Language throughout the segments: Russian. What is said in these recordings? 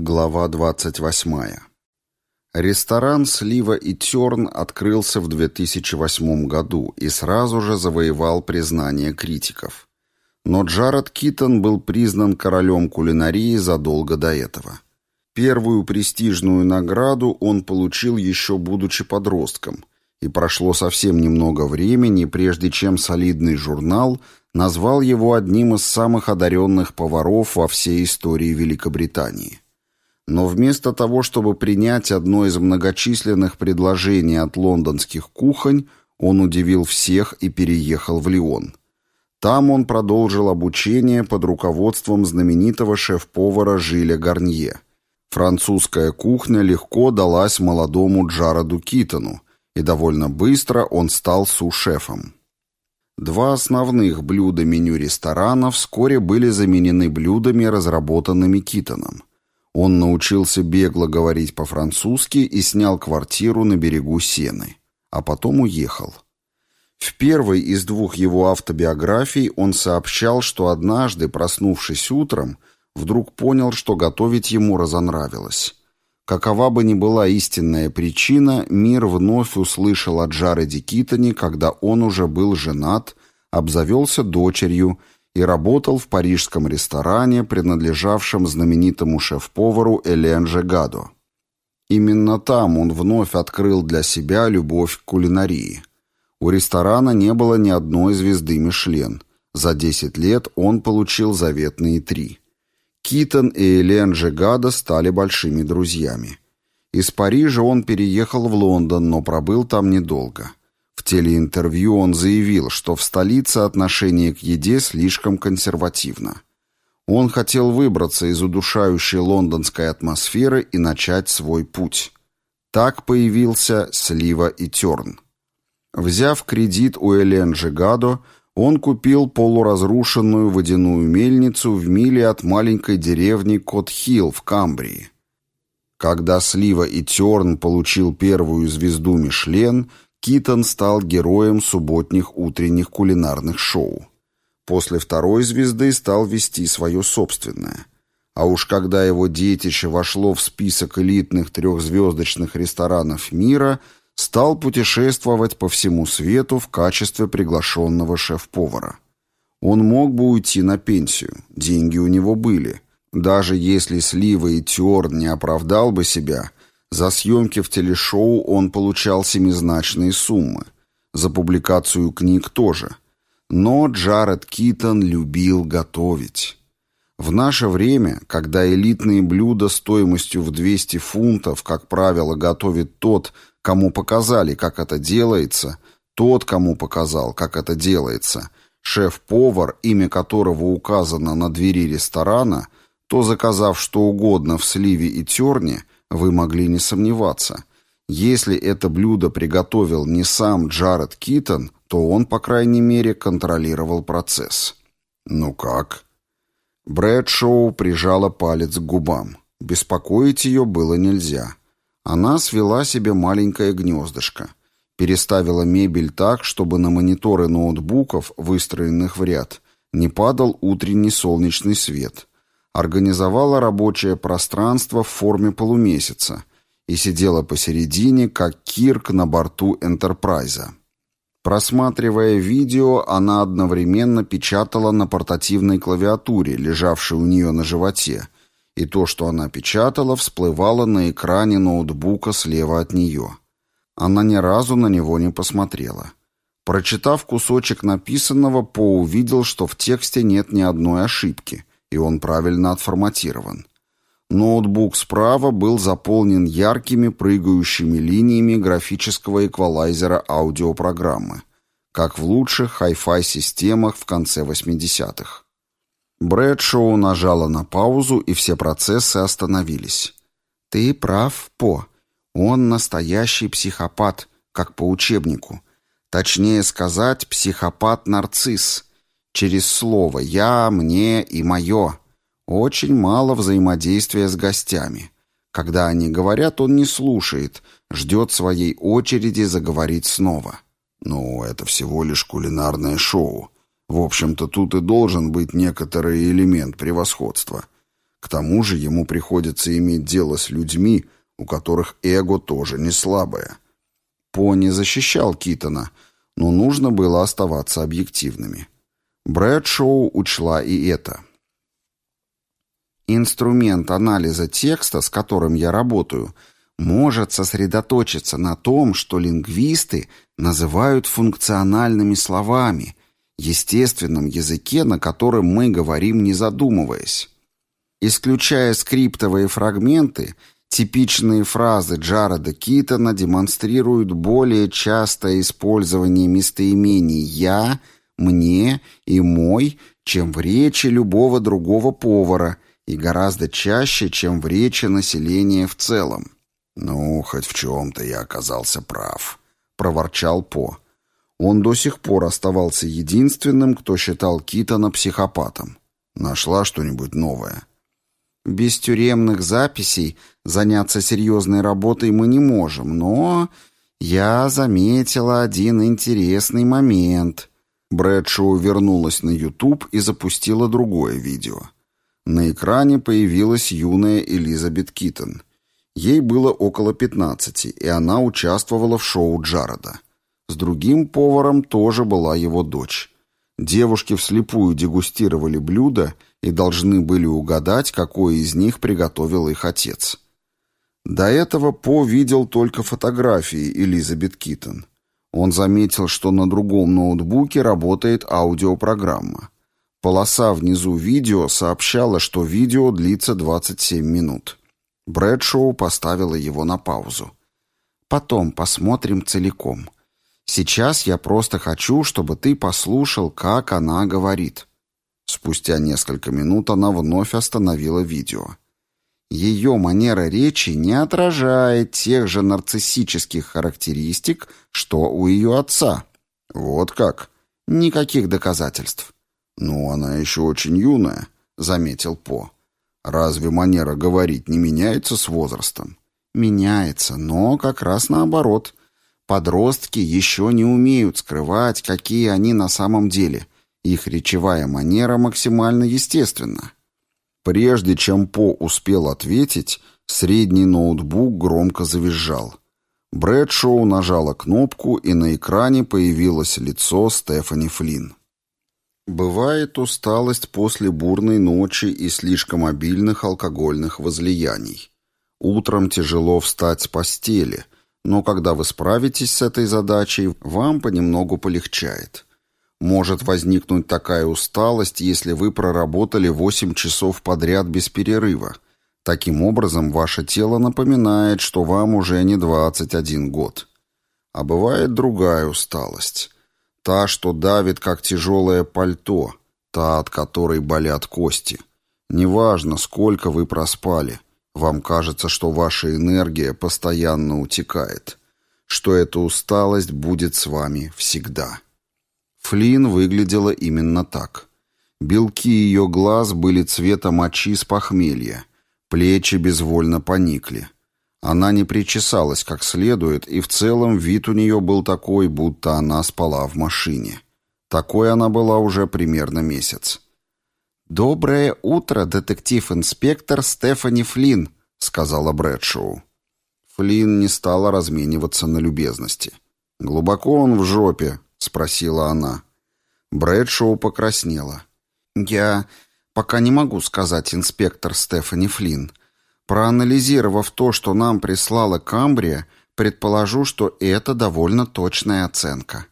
Глава 28. Ресторан «Слива и Терн» открылся в 2008 году и сразу же завоевал признание критиков. Но Джаред Китон был признан королем кулинарии задолго до этого. Первую престижную награду он получил еще будучи подростком, и прошло совсем немного времени, прежде чем солидный журнал назвал его одним из самых одаренных поваров во всей истории Великобритании. Но вместо того, чтобы принять одно из многочисленных предложений от лондонских кухонь, он удивил всех и переехал в Лион. Там он продолжил обучение под руководством знаменитого шеф-повара Жиля Гарнье. Французская кухня легко далась молодому Джароду Китону, и довольно быстро он стал су-шефом. Два основных блюда меню ресторана вскоре были заменены блюдами, разработанными Китоном. Он научился бегло говорить по-французски и снял квартиру на берегу Сены. А потом уехал. В первой из двух его автобиографий он сообщал, что однажды, проснувшись утром, вдруг понял, что готовить ему разонравилось. Какова бы ни была истинная причина, мир вновь услышал о Джареде Китоне, когда он уже был женат, обзавелся дочерью и работал в парижском ресторане, принадлежавшем знаменитому шеф-повару Элен Жегадо. Именно там он вновь открыл для себя любовь к кулинарии. У ресторана не было ни одной звезды Мишлен. За 10 лет он получил заветные три. Китон и Элен Жегадо стали большими друзьями. Из Парижа он переехал в Лондон, но пробыл там недолго. Телеинтервью он заявил, что в столице отношение к еде слишком консервативно. Он хотел выбраться из удушающей лондонской атмосферы и начать свой путь. Так появился Слива и Терн. Взяв кредит у Элен Жигадо, он купил полуразрушенную водяную мельницу в миле от маленькой деревни Кот-Хилл в Камбрии. Когда Слива и Терн получил первую звезду Мишлен – Китон стал героем субботних утренних кулинарных шоу. После второй звезды стал вести свое собственное. А уж когда его детище вошло в список элитных трехзвездочных ресторанов мира, стал путешествовать по всему свету в качестве приглашенного шеф-повара. Он мог бы уйти на пенсию, деньги у него были. Даже если Слива и Тёрн не оправдал бы себя – за съемки в телешоу он получал семизначные суммы. За публикацию книг тоже. Но Джаред Китон любил готовить. В наше время, когда элитные блюда стоимостью в 200 фунтов, как правило, готовит тот, кому показали, как это делается, тот, кому показал, как это делается, шеф-повар, имя которого указано на двери ресторана, то, заказав что угодно в сливе и терне, вы могли не сомневаться. Если это блюдо приготовил не сам Джаред Китон, то он, по крайней мере, контролировал процесс. «Ну как?» Брэдшоу прижала палец к губам. Беспокоить ее было нельзя. Она свела себе маленькое гнездышко. Переставила мебель так, чтобы на мониторы ноутбуков, выстроенных в ряд, не падал утренний солнечный свет организовала рабочее пространство в форме полумесяца и сидела посередине, как Кирк на борту Энтерпрайза. Просматривая видео, она одновременно печатала на портативной клавиатуре, лежавшей у нее на животе, и то, что она печатала, всплывало на экране ноутбука слева от нее. Она ни разу на него не посмотрела. Прочитав кусочек написанного, По увидел, что в тексте нет ни одной ошибки, и он правильно отформатирован. Ноутбук справа был заполнен яркими прыгающими линиями графического эквалайзера аудиопрограммы, как в лучших хай-фай системах в конце 80-х. Брэдшоу нажала на паузу, и все процессы остановились. «Ты прав, По. Он настоящий психопат, как по учебнику. Точнее сказать, психопат-нарцисс. Через слово «я», «мне» и «моё». Очень мало взаимодействия с гостями. Когда они говорят, он не слушает, ждет своей очереди заговорить снова. Ну, это всего лишь кулинарное шоу. В общем-то, тут и должен быть некоторый элемент превосходства. К тому же ему приходится иметь дело с людьми, у которых эго тоже не слабое. По не защищал Китона, но нужно было оставаться объективными. Брэдшоу учла и это. Инструмент анализа текста, с которым я работаю, может сосредоточиться на том, что лингвисты называют функциональными словами, естественном языке, на котором мы говорим, не задумываясь. Исключая скриптовые фрагменты, типичные фразы Джареда Китона демонстрируют более частое использование местоимений «я», «мне» и «мой», чем в речи любого другого повара и гораздо чаще, чем в речи населения в целом. «Ну, хоть в чем-то я оказался прав», — проворчал По. Он до сих пор оставался единственным, кто считал Китона психопатом. Нашла что-нибудь новое. Без тюремных записей заняться серьезной работой мы не можем, но я заметила один интересный момент. Брэдшоу вернулась на YouTube и запустила другое видео. На экране появилась юная Элизабет Китон. Ей было около 15, и она участвовала в шоу Джареда. С другим поваром тоже была его дочь. Девушки вслепую дегустировали блюда и должны были угадать, какое из них приготовил их отец. До этого По видел только фотографии Элизабет Китон. Он заметил, что на другом ноутбуке работает аудиопрограмма. Полоса внизу видео сообщала, что видео длится 27 минут. Брэдшоу поставила его на паузу. «Потом посмотрим целиком. Сейчас я просто хочу, чтобы ты послушал, как она говорит». Спустя несколько минут она вновь остановила видео. Ее манера речи не отражает тех же нарциссических характеристик, что у ее отца. Вот как. Никаких доказательств. «Ну, она еще очень юная», — заметил По. «Разве манера говорить не меняется с возрастом?» «Меняется, но как раз наоборот. Подростки еще не умеют скрывать, какие они на самом деле — их речевая манера максимально естественна. Прежде чем По успел ответить, средний ноутбук громко завизжал. Брэдшоу нажала кнопку, и на экране появилось лицо Стефани Флинн. Бывает усталость после бурной ночи и слишком обильных алкогольных возлияний. Утром тяжело встать с постели, но когда вы справитесь с этой задачей, вам понемногу полегчает. Может возникнуть такая усталость, если вы проработали 8 часов подряд без перерыва. Таким образом, ваше тело напоминает, что вам уже не 21 год. А бывает другая усталость. Та, что давит, как тяжелое пальто, та, от которой болят кости. Неважно, сколько вы проспали, вам кажется, что ваша энергия постоянно утекает, что эта усталость будет с вами всегда. Флин выглядела именно так. Белки ее глаз были цвета мочи с похмелья. Плечи безвольно поникли. Она не причесалась как следует, и в целом вид у нее был такой, будто она спала в машине. Такой она была уже примерно месяц. «Доброе утро, детектив-инспектор Стефани Флинн», — сказала Брэдшоу. Флинн не стала размениваться на любезности. «Глубоко он в жопе?» — спросила она. Брэдшоу покраснела. «Я пока не могу сказать, инспектор Стефани Флинн. Проанализировав то, что нам прислала Камбрия, предположу, что это довольно точная оценка.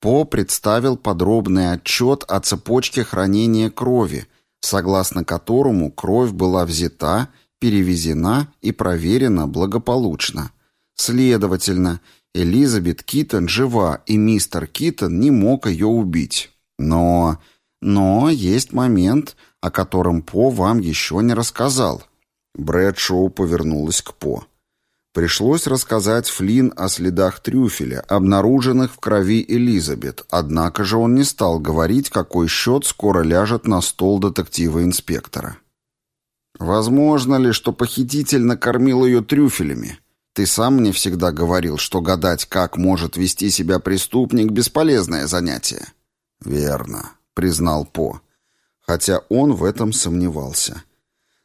По представил подробный отчет о цепочке хранения крови, согласно которому кровь была взята, перевезена и проверена благополучно. Следовательно, Элизабет Китон жива, и мистер Китон не мог ее убить. Но... но есть момент, о котором По вам еще не рассказал. Брэдшоу повернулась к По. Пришлось рассказать Флинн о следах трюфеля, обнаруженных в крови Элизабет, однако же он не стал говорить, какой счет скоро ляжет на стол детектива-инспектора. «Возможно ли, что похититель накормил ее трюфелями?» Ты сам мне всегда говорил, что гадать, как может вести себя преступник, бесполезное занятие. Верно, признал По, хотя он в этом сомневался.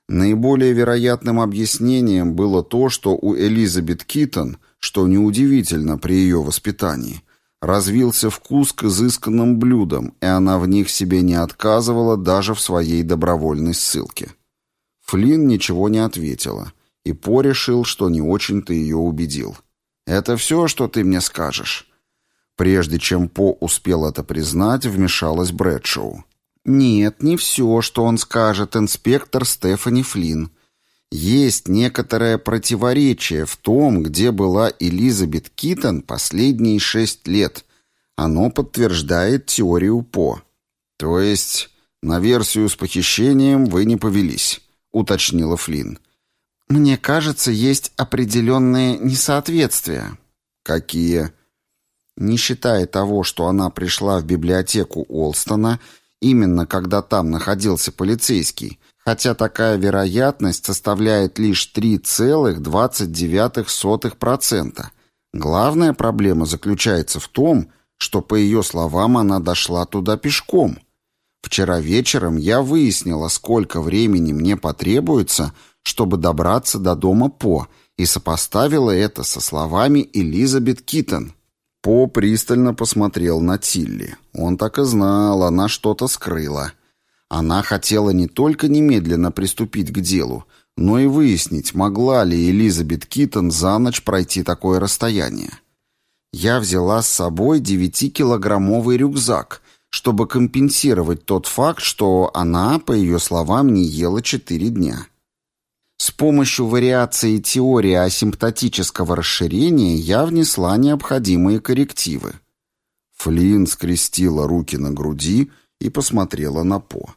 Наиболее вероятным объяснением было то, что у Элизабет Китон, что неудивительно при ее воспитании, развился вкус к изысканным блюдам, и она в них себе не отказывала даже в своей добровольной ссылке. Флинн ничего не ответила, и По решил, что не очень-то ее убедил. «Это все, что ты мне скажешь?» Прежде чем По успел это признать, вмешалась Брэдшоу. «Нет, не все, что он скажет, инспектор Стефани Флинн. Есть некоторое противоречие в том, где была Элизабет Китон последние шесть лет. Оно подтверждает теорию По. То есть на версию с похищением вы не повелись», — уточнила Флинн. «Мне кажется, есть определенные несоответствия». «Какие?» Не считая того, что она пришла в библиотеку Олстона именно когда там находился полицейский, хотя такая вероятность составляет лишь 3,29%. Главная проблема заключается в том, что, по ее словам, она дошла туда пешком. Вчера вечером я выяснила, сколько времени мне потребуется, чтобы добраться до дома По, и сопоставила это со словами Элизабет Китон. По пристально посмотрел на Тилли. Он так и знал, она что-то скрыла. Она хотела не только немедленно приступить к делу, но и выяснить, могла ли Элизабет Китон за ночь пройти такое расстояние. Я взяла с собой девятикилограммовый рюкзак, чтобы компенсировать тот факт, что она, по ее словам, не ела четыре дня. С помощью вариации теории асимптотического расширения я внесла необходимые коррективы. Флинн скрестила руки на груди и посмотрела на По.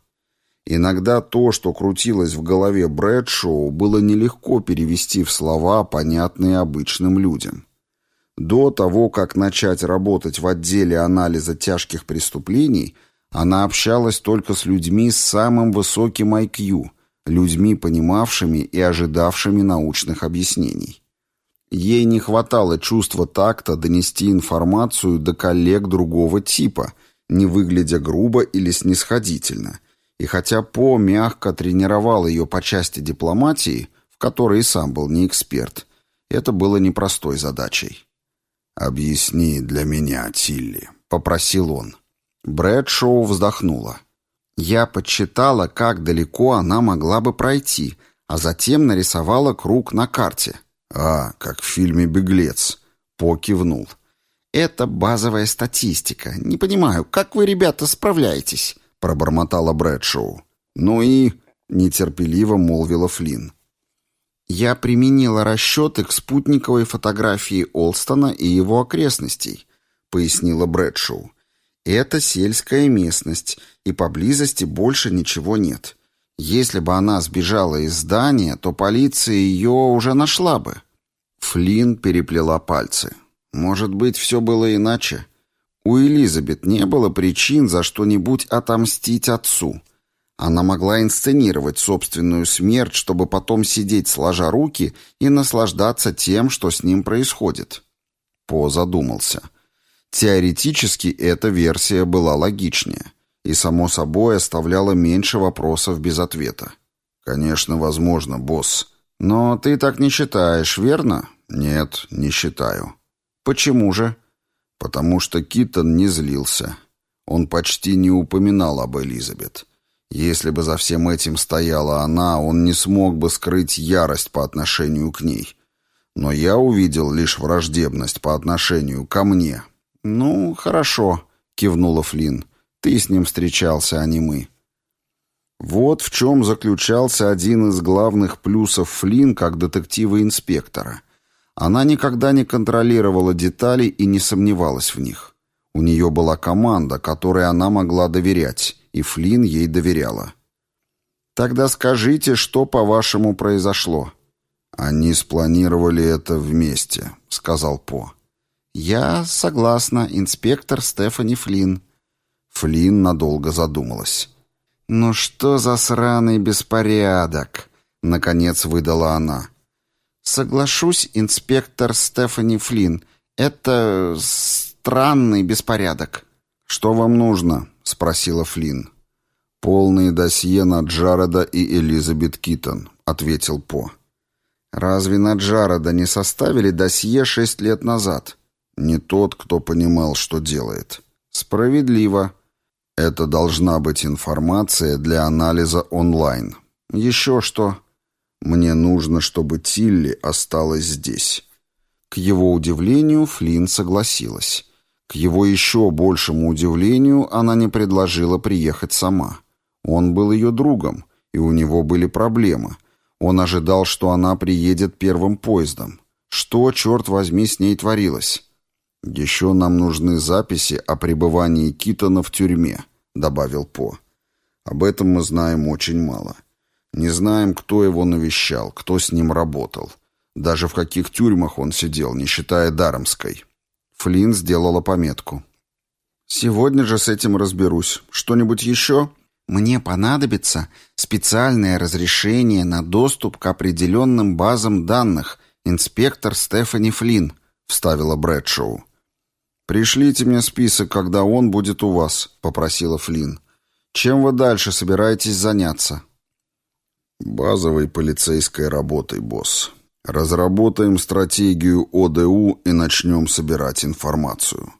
Иногда то, что крутилось в голове Брэдшоу, было нелегко перевести в слова, понятные обычным людям. До того, как начать работать в отделе анализа тяжких преступлений, она общалась только с людьми с самым высоким IQ – людьми, понимавшими и ожидавшими научных объяснений. Ей не хватало чувства такта донести информацию до коллег другого типа, не выглядя грубо или снисходительно. И хотя По мягко тренировал ее по части дипломатии, в которой и сам был не эксперт, это было непростой задачей. «Объясни для меня, Тилли», — попросил он. Брэдшоу вздохнула. Я подсчитала, как далеко она могла бы пройти, а затем нарисовала круг на карте. «А, как в фильме «Беглец», — По кивнул. «Это базовая статистика. Не понимаю, как вы, ребята, справляетесь?» — пробормотала Брэдшоу. «Ну и...» — нетерпеливо молвила Флинн. «Я применила расчеты к спутниковой фотографии Олстона и его окрестностей», — пояснила Брэдшоу. Это сельская местность, и поблизости больше ничего нет. Если бы она сбежала из здания, то полиция ее уже нашла бы. Флинн переплела пальцы. Может быть, все было иначе? У Элизабет не было причин за что-нибудь отомстить отцу. Она могла инсценировать собственную смерть, чтобы потом сидеть сложа руки и наслаждаться тем, что с ним происходит. По задумался. — Теоретически эта версия была логичнее и, само собой, оставляла меньше вопросов без ответа. «Конечно, возможно, босс. Но ты так не считаешь, верно?» «Нет, не считаю». «Почему же?» «Потому что Китон не злился. Он почти не упоминал об Элизабет. Если бы за всем этим стояла она, он не смог бы скрыть ярость по отношению к ней. Но я увидел лишь враждебность по отношению ко мне, «Ну, хорошо», — кивнула Флинн. «Ты с ним встречался, а не мы». Вот в чем заключался один из главных плюсов Флинн как детектива-инспектора. Она никогда не контролировала детали и не сомневалась в них. У нее была команда, которой она могла доверять, и Флинн ей доверяла. «Тогда скажите, что, по-вашему, произошло?» «Они спланировали это вместе», — сказал По. «Я согласна, инспектор Стефани Флинн». Флинн надолго задумалась. «Ну что за сраный беспорядок?» — наконец выдала она. «Соглашусь, инспектор Стефани Флинн. Это странный беспорядок». «Что вам нужно?» — спросила Флинн. «Полные досье на Джареда и Элизабет Китон», — ответил По. «Разве на Джареда не составили досье шесть лет назад?» «Не тот, кто понимал, что делает». «Справедливо». «Это должна быть информация для анализа онлайн». «Еще что?» «Мне нужно, чтобы Тилли осталась здесь». К его удивлению, Флинн согласилась. К его еще большему удивлению, она не предложила приехать сама. Он был ее другом, и у него были проблемы. Он ожидал, что она приедет первым поездом. Что, черт возьми, с ней творилось? «Еще нам нужны записи о пребывании Китона в тюрьме», — добавил По. «Об этом мы знаем очень мало. Не знаем, кто его навещал, кто с ним работал. Даже в каких тюрьмах он сидел, не считая Даромской». Флинн сделала пометку. «Сегодня же с этим разберусь. Что-нибудь еще?» Мне понадобится специальное разрешение на доступ к определенным базам данных, инспектор Стефани Флинн», — вставила Брэдшоу. «Пришлите мне список, когда он будет у вас», — попросила Флинн. «Чем вы дальше собираетесь заняться?» «Базовой полицейской работой, босс. Разработаем стратегию ОДУ и начнем собирать информацию».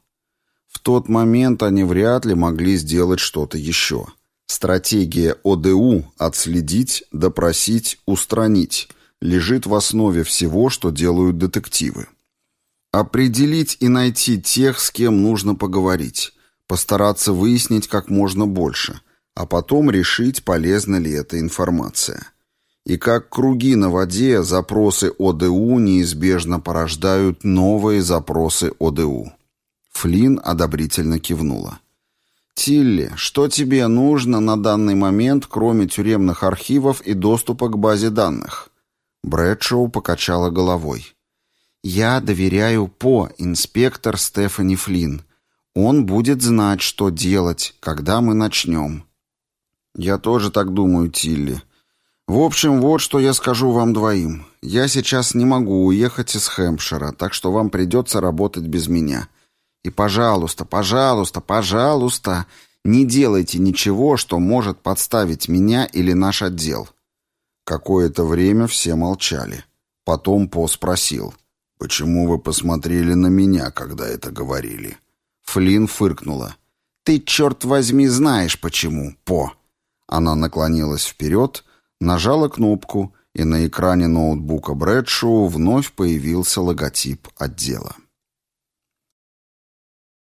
В тот момент они вряд ли могли сделать что-то еще. Стратегия ОДУ «отследить, допросить, устранить» лежит в основе всего, что делают детективы. Определить и найти тех, с кем нужно поговорить, постараться выяснить как можно больше, а потом решить, полезна ли эта информация. И как круги на воде, запросы ОДУ неизбежно порождают новые запросы ОДУ. Флинн одобрительно кивнула. «Тилли, что тебе нужно на данный момент, кроме тюремных архивов и доступа к базе данных?» Брэдшоу покачала головой. «Я доверяю По, инспектор Стефани Флинн. Он будет знать, что делать, когда мы начнем». «Я тоже так думаю, Тилли. В общем, вот что я скажу вам двоим. Я сейчас не могу уехать из Хэмпшира, так что вам придется работать без меня. И, пожалуйста, пожалуйста, пожалуйста, не делайте ничего, что может подставить меня или наш отдел». Какое-то время все молчали. Потом По спросил, «Почему вы посмотрели на меня, когда это говорили?» Флинн фыркнула. «Ты, черт возьми, знаешь почему, По!» Она наклонилась вперед, нажала кнопку, и на экране ноутбука Брэдшоу вновь появился логотип отдела.